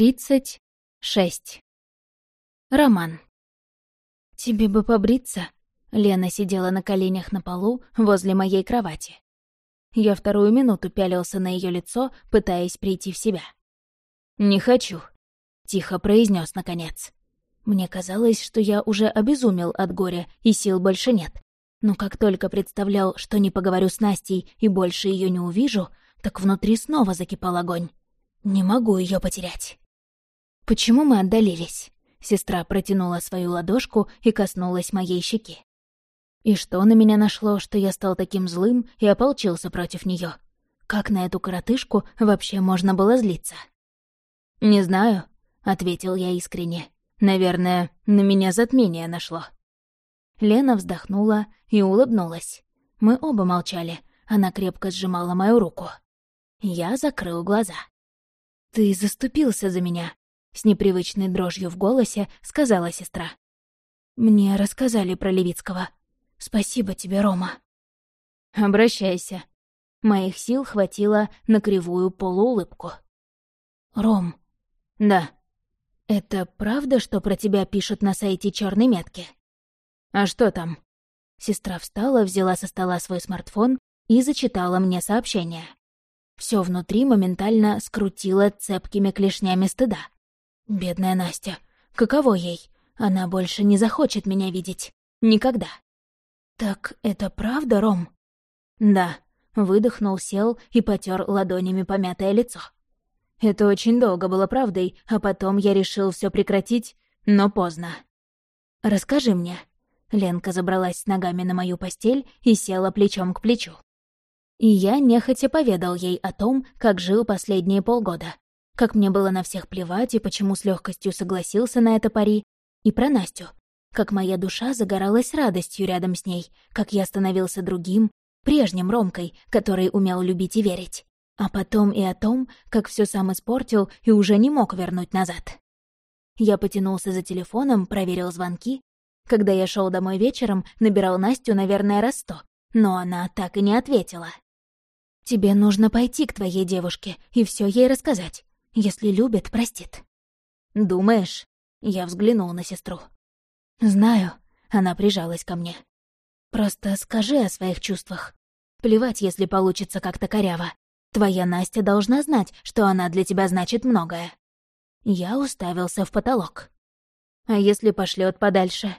Тридцать шесть. Роман. «Тебе бы побриться?» Лена сидела на коленях на полу возле моей кровати. Я вторую минуту пялился на ее лицо, пытаясь прийти в себя. «Не хочу», — тихо произнес наконец. Мне казалось, что я уже обезумел от горя, и сил больше нет. Но как только представлял, что не поговорю с Настей и больше ее не увижу, так внутри снова закипал огонь. Не могу ее потерять. «Почему мы отдалились?» Сестра протянула свою ладошку и коснулась моей щеки. И что на меня нашло, что я стал таким злым и ополчился против нее? Как на эту коротышку вообще можно было злиться? «Не знаю», — ответил я искренне. «Наверное, на меня затмение нашло». Лена вздохнула и улыбнулась. Мы оба молчали. Она крепко сжимала мою руку. Я закрыл глаза. «Ты заступился за меня», с непривычной дрожью в голосе сказала сестра. «Мне рассказали про Левицкого. Спасибо тебе, Рома». «Обращайся». Моих сил хватило на кривую полуулыбку. «Ром». «Да». «Это правда, что про тебя пишут на сайте черной метки?» «А что там?» Сестра встала, взяла со стола свой смартфон и зачитала мне сообщение. Все внутри моментально скрутило цепкими клешнями стыда. Бедная Настя. Каково ей? Она больше не захочет меня видеть. Никогда. «Так это правда, Ром?» «Да», — выдохнул, сел и потер ладонями помятое лицо. Это очень долго было правдой, а потом я решил все прекратить, но поздно. «Расскажи мне». Ленка забралась с ногами на мою постель и села плечом к плечу. И я нехотя поведал ей о том, как жил последние полгода, как мне было на всех плевать и почему с легкостью согласился на это пари, и про Настю, как моя душа загоралась радостью рядом с ней, как я становился другим, прежним Ромкой, который умел любить и верить. А потом и о том, как все сам испортил и уже не мог вернуть назад. Я потянулся за телефоном, проверил звонки. Когда я шел домой вечером, набирал Настю, наверное, раз сто, но она так и не ответила. «Тебе нужно пойти к твоей девушке и все ей рассказать. Если любит, простит. «Думаешь?» Я взглянул на сестру. «Знаю», — она прижалась ко мне. «Просто скажи о своих чувствах. Плевать, если получится как-то коряво. Твоя Настя должна знать, что она для тебя значит многое». Я уставился в потолок. «А если пошлет подальше?»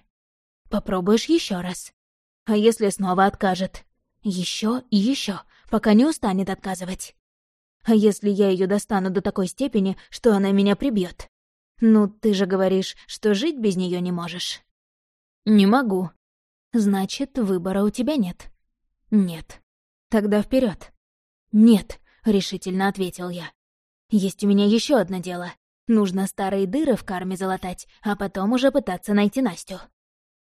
«Попробуешь еще раз. А если снова откажет?» Еще и еще, пока не устанет отказывать. А если я ее достану до такой степени, что она меня прибьет? Ну, ты же говоришь, что жить без нее не можешь. Не могу. Значит, выбора у тебя нет. Нет. Тогда вперед. Нет, решительно ответил я. Есть у меня еще одно дело. Нужно старые дыры в карме залатать, а потом уже пытаться найти Настю.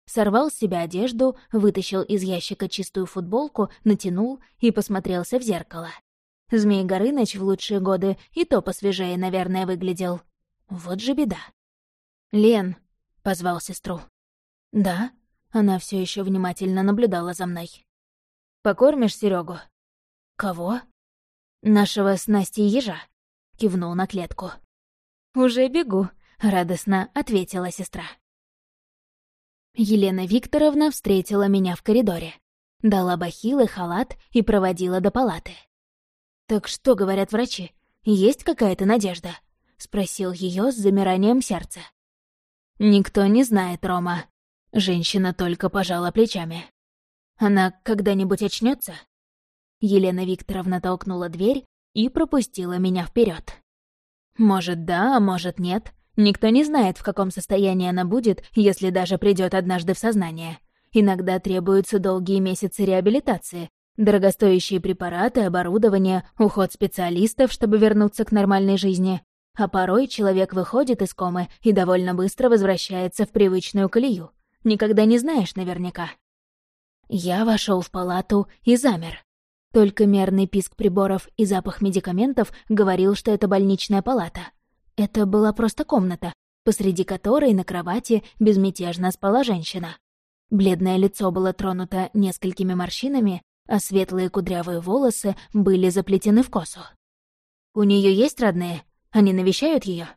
Сорвал с себя одежду, вытащил из ящика чистую футболку, натянул и посмотрелся в зеркало. Змей Горыныч в лучшие годы и то посвежее, наверное, выглядел. Вот же беда. «Лен», — позвал сестру. «Да?» — она все еще внимательно наблюдала за мной. «Покормишь Серегу? «Кого?» «Нашего с Настей ежа», — кивнул на клетку. «Уже бегу», — радостно ответила сестра. Елена Викторовна встретила меня в коридоре. Дала бахилы, халат и проводила до палаты. «Так что говорят врачи? Есть какая-то надежда?» — спросил ее с замиранием сердца. «Никто не знает, Рома». Женщина только пожала плечами. «Она когда-нибудь очнется? Елена Викторовна толкнула дверь и пропустила меня вперед. «Может, да, а может, нет. Никто не знает, в каком состоянии она будет, если даже придет однажды в сознание. Иногда требуются долгие месяцы реабилитации, Дорогостоящие препараты, оборудование, уход специалистов, чтобы вернуться к нормальной жизни. А порой человек выходит из комы и довольно быстро возвращается в привычную колею. Никогда не знаешь наверняка. Я вошел в палату и замер. Только мерный писк приборов и запах медикаментов говорил, что это больничная палата. Это была просто комната, посреди которой на кровати безмятежно спала женщина. Бледное лицо было тронуто несколькими морщинами, а светлые кудрявые волосы были заплетены в косу. «У нее есть родные? Они навещают ее?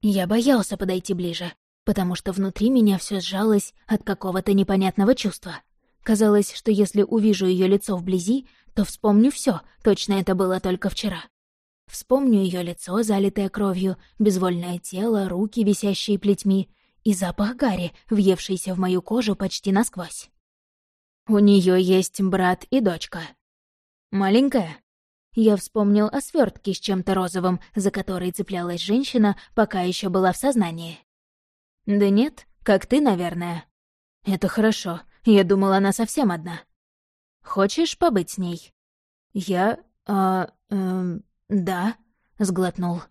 Я боялся подойти ближе, потому что внутри меня все сжалось от какого-то непонятного чувства. Казалось, что если увижу ее лицо вблизи, то вспомню все, точно это было только вчера. Вспомню ее лицо, залитое кровью, безвольное тело, руки, висящие плетьми, и запах гари, въевшийся в мою кожу почти насквозь. У нее есть брат и дочка. Маленькая? Я вспомнил о свертке с чем-то розовым, за который цеплялась женщина, пока еще была в сознании. Да нет, как ты, наверное. Это хорошо. Я думала, она совсем одна. Хочешь побыть с ней? Я... А, эм, да, сглотнул.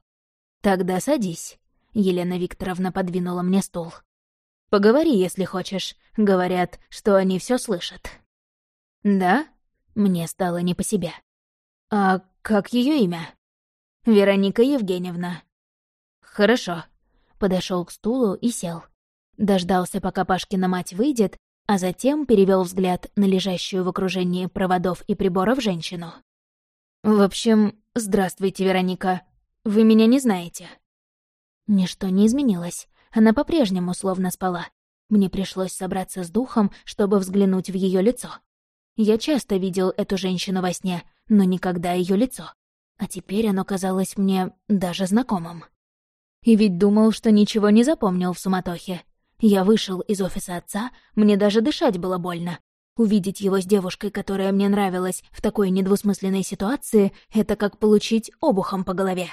Тогда садись. Елена Викторовна подвинула мне стул. Поговори, если хочешь. Говорят, что они все слышат. Да? Мне стало не по себе. А как ее имя? Вероника Евгеньевна. Хорошо. Подошел к стулу и сел. Дождался, пока Пашкина мать выйдет, а затем перевел взгляд на лежащую в окружении проводов и приборов женщину. «В общем, здравствуйте, Вероника. Вы меня не знаете?» Ничто не изменилось. Она по-прежнему словно спала. Мне пришлось собраться с духом, чтобы взглянуть в ее лицо. Я часто видел эту женщину во сне, но никогда ее лицо. А теперь оно казалось мне даже знакомым. И ведь думал, что ничего не запомнил в суматохе. Я вышел из офиса отца, мне даже дышать было больно. Увидеть его с девушкой, которая мне нравилась, в такой недвусмысленной ситуации, это как получить обухом по голове.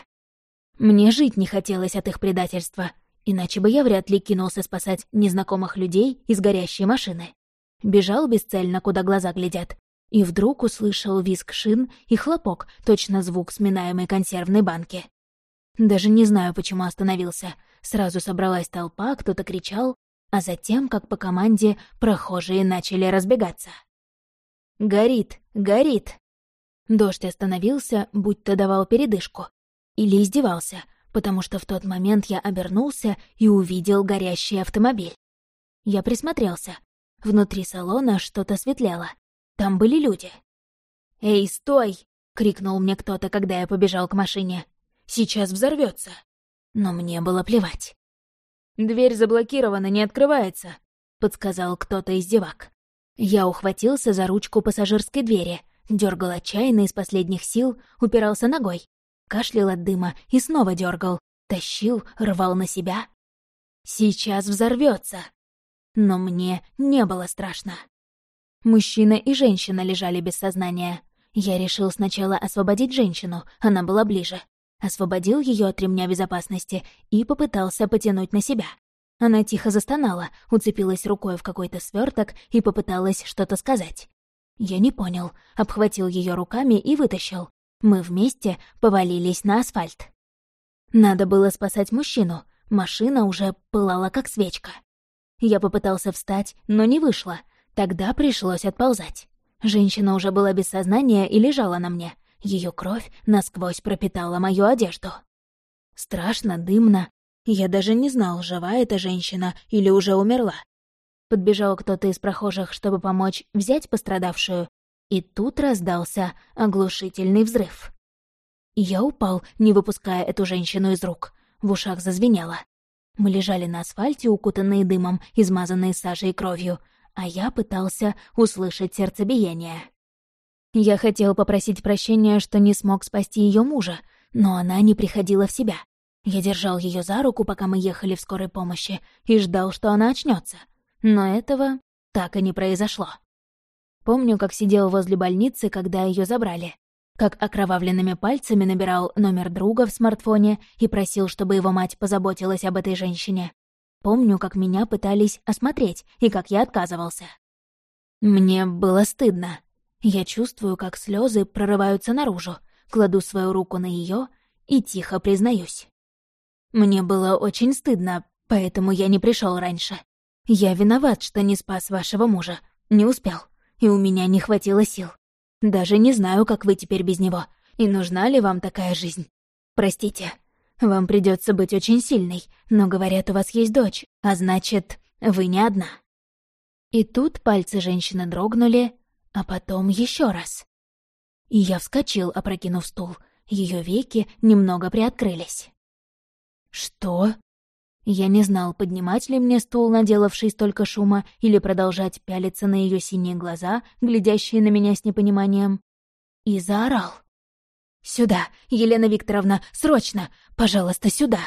Мне жить не хотелось от их предательства, иначе бы я вряд ли кинулся спасать незнакомых людей из горящей машины. Бежал бесцельно, куда глаза глядят, и вдруг услышал визг шин и хлопок, точно звук сминаемой консервной банки. Даже не знаю, почему остановился. Сразу собралась толпа, кто-то кричал, а затем, как по команде, прохожие начали разбегаться. «Горит! Горит!» Дождь остановился, будто давал передышку. Или издевался, потому что в тот момент я обернулся и увидел горящий автомобиль. Я присмотрелся. Внутри салона что-то светлело. Там были люди. «Эй, стой!» — крикнул мне кто-то, когда я побежал к машине. «Сейчас взорвется. Но мне было плевать. «Дверь заблокирована, не открывается», — подсказал кто-то из девак. Я ухватился за ручку пассажирской двери, дергал отчаянно из последних сил, упирался ногой кашлял от дыма и снова дергал, тащил, рвал на себя. Сейчас взорвется. Но мне не было страшно. Мужчина и женщина лежали без сознания. Я решил сначала освободить женщину, она была ближе. Освободил ее от ремня безопасности и попытался потянуть на себя. Она тихо застонала, уцепилась рукой в какой-то сверток и попыталась что-то сказать. Я не понял, обхватил ее руками и вытащил. Мы вместе повалились на асфальт. Надо было спасать мужчину, машина уже пылала как свечка. Я попытался встать, но не вышло, тогда пришлось отползать. Женщина уже была без сознания и лежала на мне. Ее кровь насквозь пропитала мою одежду. Страшно, дымно. Я даже не знал, жива эта женщина или уже умерла. Подбежал кто-то из прохожих, чтобы помочь взять пострадавшую, и тут раздался оглушительный взрыв. Я упал, не выпуская эту женщину из рук. В ушах зазвенело. Мы лежали на асфальте, укутанные дымом, измазанные сажей и кровью, а я пытался услышать сердцебиение. Я хотел попросить прощения, что не смог спасти ее мужа, но она не приходила в себя. Я держал ее за руку, пока мы ехали в скорой помощи, и ждал, что она очнется. Но этого так и не произошло. Помню, как сидел возле больницы, когда ее забрали. Как окровавленными пальцами набирал номер друга в смартфоне и просил, чтобы его мать позаботилась об этой женщине. Помню, как меня пытались осмотреть и как я отказывался. Мне было стыдно. Я чувствую, как слезы прорываются наружу, кладу свою руку на ее и тихо признаюсь. Мне было очень стыдно, поэтому я не пришел раньше. Я виноват, что не спас вашего мужа. Не успел и у меня не хватило сил. Даже не знаю, как вы теперь без него, и нужна ли вам такая жизнь. Простите, вам придется быть очень сильной, но, говорят, у вас есть дочь, а значит, вы не одна». И тут пальцы женщины дрогнули, а потом еще раз. И я вскочил, опрокинув стул. Ее веки немного приоткрылись. «Что?» Я не знал, поднимать ли мне стул, наделавший столько шума, или продолжать пялиться на ее синие глаза, глядящие на меня с непониманием. И заорал. «Сюда, Елена Викторовна, срочно! Пожалуйста, сюда!»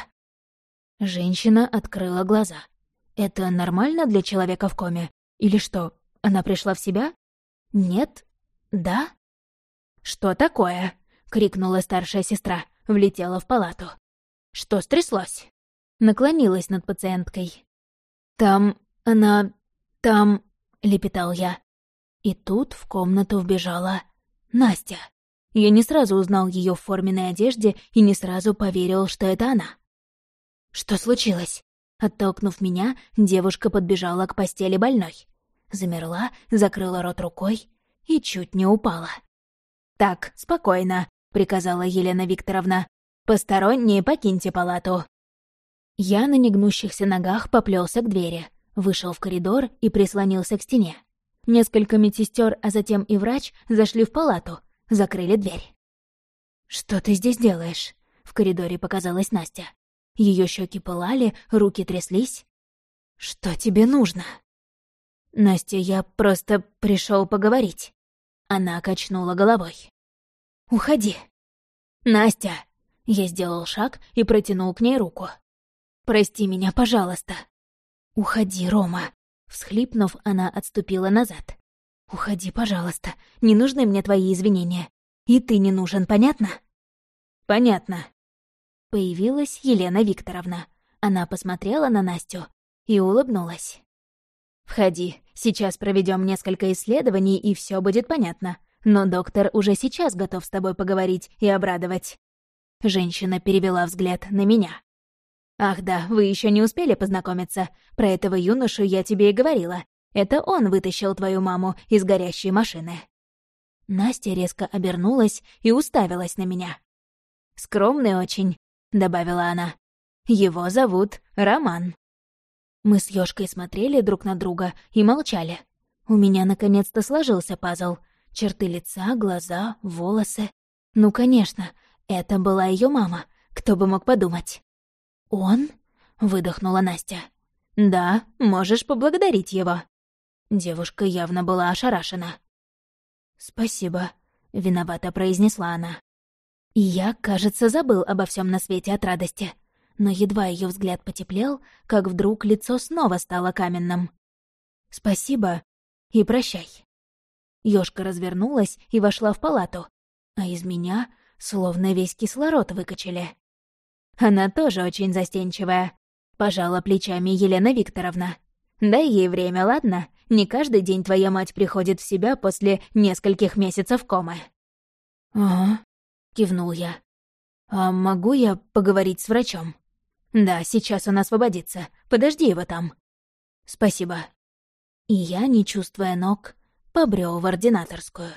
Женщина открыла глаза. «Это нормально для человека в коме? Или что, она пришла в себя? Нет? Да?» «Что такое?» — крикнула старшая сестра, влетела в палату. «Что стряслось?» Наклонилась над пациенткой. «Там... она... там...» — лепетал я. И тут в комнату вбежала Настя. Я не сразу узнал ее в форменной одежде и не сразу поверил, что это она. «Что случилось?» Оттолкнув меня, девушка подбежала к постели больной. Замерла, закрыла рот рукой и чуть не упала. «Так, спокойно», — приказала Елена Викторовна. «Посторонние покиньте палату». Я на негнущихся ногах поплелся к двери, вышел в коридор и прислонился к стене. Несколько медсестер, а затем и врач зашли в палату, закрыли дверь. «Что ты здесь делаешь?» — в коридоре показалась Настя. Ее щеки пылали, руки тряслись. «Что тебе нужно?» «Настя, я просто пришел поговорить». Она качнула головой. «Уходи». «Настя!» Я сделал шаг и протянул к ней руку. «Прости меня, пожалуйста». «Уходи, Рома». Всхлипнув, она отступила назад. «Уходи, пожалуйста. Не нужны мне твои извинения. И ты не нужен, понятно?» «Понятно», Появилась Елена Викторовна. Она посмотрела на Настю и улыбнулась. «Входи, сейчас проведем несколько исследований, и все будет понятно. Но доктор уже сейчас готов с тобой поговорить и обрадовать». Женщина перевела взгляд на меня. «Ах да, вы еще не успели познакомиться. Про этого юношу я тебе и говорила. Это он вытащил твою маму из горящей машины». Настя резко обернулась и уставилась на меня. «Скромный очень, — добавила она. «Его зовут Роман». Мы с Ёшкой смотрели друг на друга и молчали. У меня наконец-то сложился пазл. Черты лица, глаза, волосы. Ну, конечно, это была ее мама. Кто бы мог подумать? «Он?» — выдохнула Настя. «Да, можешь поблагодарить его». Девушка явно была ошарашена. «Спасибо», — виновато произнесла она. Я, кажется, забыл обо всем на свете от радости. Но едва ее взгляд потеплел, как вдруг лицо снова стало каменным. «Спасибо и прощай». Ёшка развернулась и вошла в палату, а из меня словно весь кислород выкачали. Она тоже очень застенчивая. Пожала плечами Елена Викторовна. Дай ей время, ладно? Не каждый день твоя мать приходит в себя после нескольких месяцев комы. «Ага», кивнул я. «А могу я поговорить с врачом?» «Да, сейчас он освободится. Подожди его там». «Спасибо». И я, не чувствуя ног, побрел в ординаторскую.